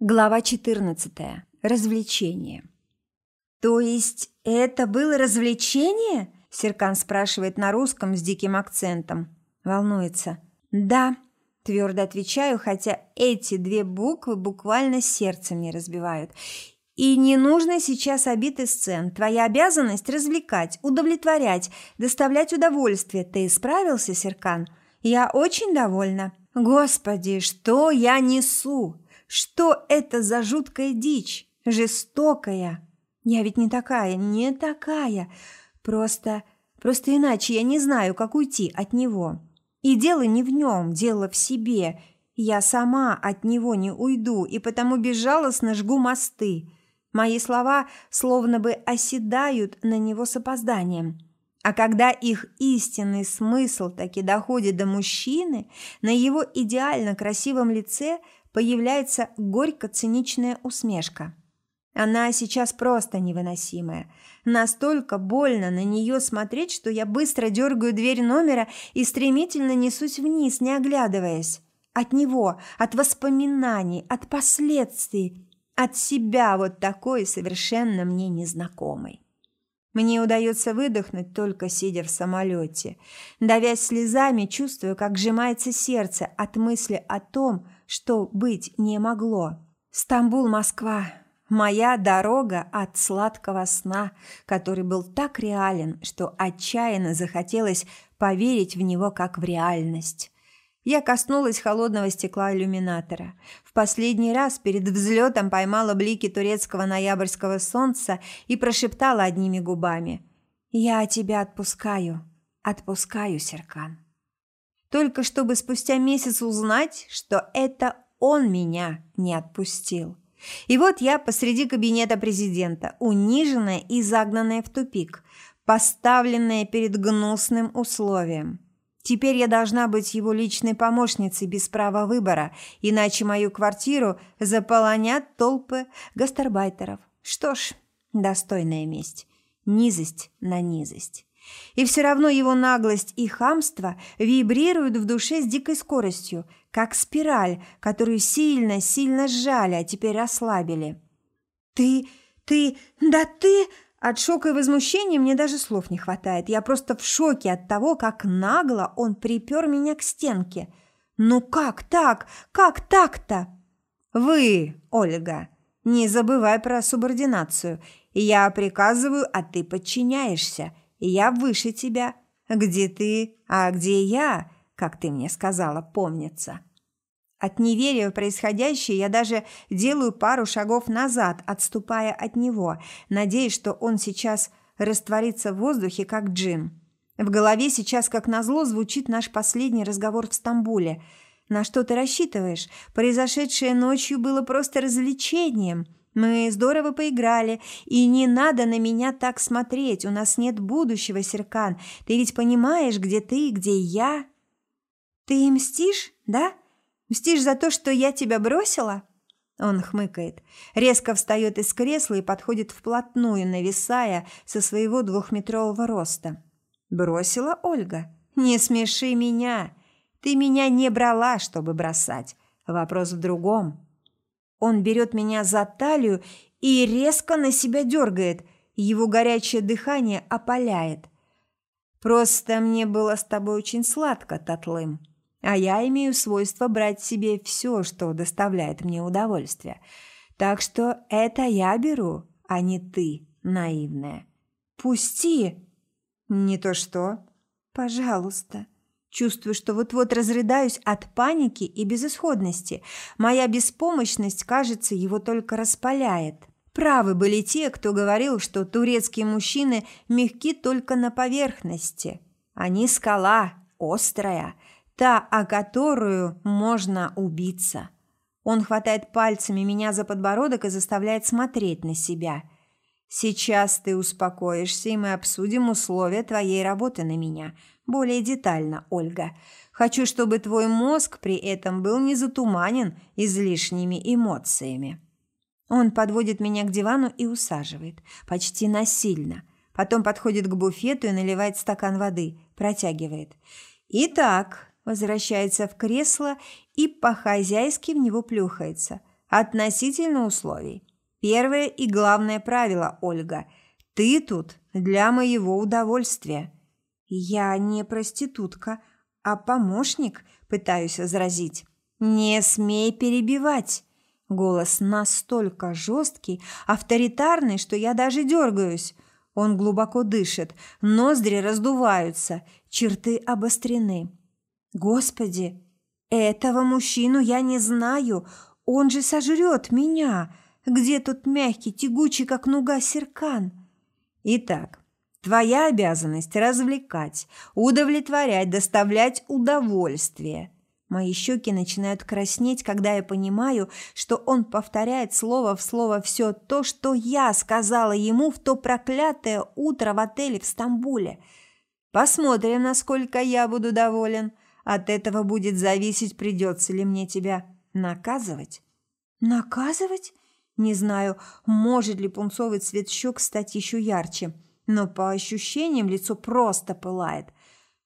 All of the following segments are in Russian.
Глава 14. Развлечение. «То есть это было развлечение?» Серкан спрашивает на русском с диким акцентом. Волнуется. «Да», – твердо отвечаю, хотя эти две буквы буквально сердце мне разбивают. «И не нужно сейчас обид и сцен. Твоя обязанность – развлекать, удовлетворять, доставлять удовольствие. Ты справился, Серкан? Я очень довольна». «Господи, что я несу!» Что это за жуткая дичь? Жестокая. Я ведь не такая, не такая. Просто, просто иначе я не знаю, как уйти от него. И дело не в нем, дело в себе. Я сама от него не уйду, и потому безжалостно жгу мосты. Мои слова словно бы оседают на него с опозданием. А когда их истинный смысл таки доходит до мужчины, на его идеально красивом лице появляется горько-циничная усмешка. Она сейчас просто невыносимая. Настолько больно на нее смотреть, что я быстро дергаю дверь номера и стремительно несусь вниз, не оглядываясь. От него, от воспоминаний, от последствий, от себя вот такой совершенно мне незнакомой. Мне удается выдохнуть, только сидя в самолете. Давясь слезами, чувствую, как сжимается сердце от мысли о том, что быть не могло. Стамбул, Москва. Моя дорога от сладкого сна, который был так реален, что отчаянно захотелось поверить в него как в реальность. Я коснулась холодного стекла иллюминатора. В последний раз перед взлетом поймала блики турецкого ноябрьского солнца и прошептала одними губами. «Я тебя отпускаю, отпускаю, Серкан» только чтобы спустя месяц узнать, что это он меня не отпустил. И вот я посреди кабинета президента, униженная и загнанная в тупик, поставленная перед гнусным условием. Теперь я должна быть его личной помощницей без права выбора, иначе мою квартиру заполонят толпы гастарбайтеров. Что ж, достойная месть. Низость на низость. И все равно его наглость и хамство вибрируют в душе с дикой скоростью, как спираль, которую сильно-сильно сжали, а теперь ослабили. «Ты... ты... да ты...» От шока и возмущения мне даже слов не хватает. Я просто в шоке от того, как нагло он припер меня к стенке. «Ну как так? Как так-то?» «Вы, Ольга, не забывай про субординацию. Я приказываю, а ты подчиняешься я выше тебя. Где ты, а где я, как ты мне сказала, помнится. От неверия в происходящее я даже делаю пару шагов назад, отступая от него, надеясь, что он сейчас растворится в воздухе, как джин. В голове сейчас, как назло, звучит наш последний разговор в Стамбуле. На что ты рассчитываешь? Произошедшее ночью было просто развлечением – мы здорово поиграли, и не надо на меня так смотреть. У нас нет будущего, Серкан. Ты ведь понимаешь, где ты, где я? Ты мстишь, да? Мстишь за то, что я тебя бросила? Он хмыкает, резко встает из кресла и подходит вплотную, нависая со своего двухметрового роста. Бросила Ольга. Не смеши меня. Ты меня не брала, чтобы бросать. Вопрос в другом. Он берет меня за талию и резко на себя дергает. Его горячее дыхание опаляет. «Просто мне было с тобой очень сладко, Татлым, а я имею свойство брать себе все, что доставляет мне удовольствие. Так что это я беру, а не ты, наивная. Пусти!» «Не то что?» «Пожалуйста». Чувствую, что вот-вот разрыдаюсь от паники и безысходности. Моя беспомощность, кажется, его только распаляет. Правы были те, кто говорил, что турецкие мужчины мягки только на поверхности. Они скала, острая, та, о которую можно убиться. Он хватает пальцами меня за подбородок и заставляет смотреть на себя. «Сейчас ты успокоишься, и мы обсудим условия твоей работы на меня», более детально, Ольга. Хочу, чтобы твой мозг при этом был не затуманен излишними эмоциями. Он подводит меня к дивану и усаживает, почти насильно. Потом подходит к буфету и наливает стакан воды, протягивает. Итак, возвращается в кресло и по-хозяйски в него плюхается. относительно условий. Первое и главное правило, Ольга. Ты тут для моего удовольствия. Я не проститутка, а помощник, пытаюсь возразить. Не смей перебивать. Голос настолько жесткий, авторитарный, что я даже дергаюсь. Он глубоко дышит, ноздри раздуваются, черты обострены. Господи, этого мужчину я не знаю, он же сожрет меня. Где тут мягкий, тягучий, как нуга, серкан? Итак, твоя обязанность – развлекать, удовлетворять, доставлять удовольствие. Мои щеки начинают краснеть, когда я понимаю, что он повторяет слово в слово все то, что я сказала ему в то проклятое утро в отеле в Стамбуле. Посмотрим, насколько я буду доволен. От этого будет зависеть, придется ли мне тебя наказывать. Наказывать? Не знаю, может ли пунцовый цвет щек стать еще ярче, но по ощущениям лицо просто пылает.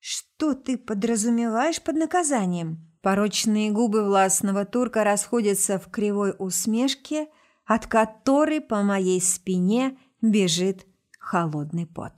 Что ты подразумеваешь под наказанием? Порочные губы властного турка расходятся в кривой усмешке, от которой по моей спине бежит холодный пот.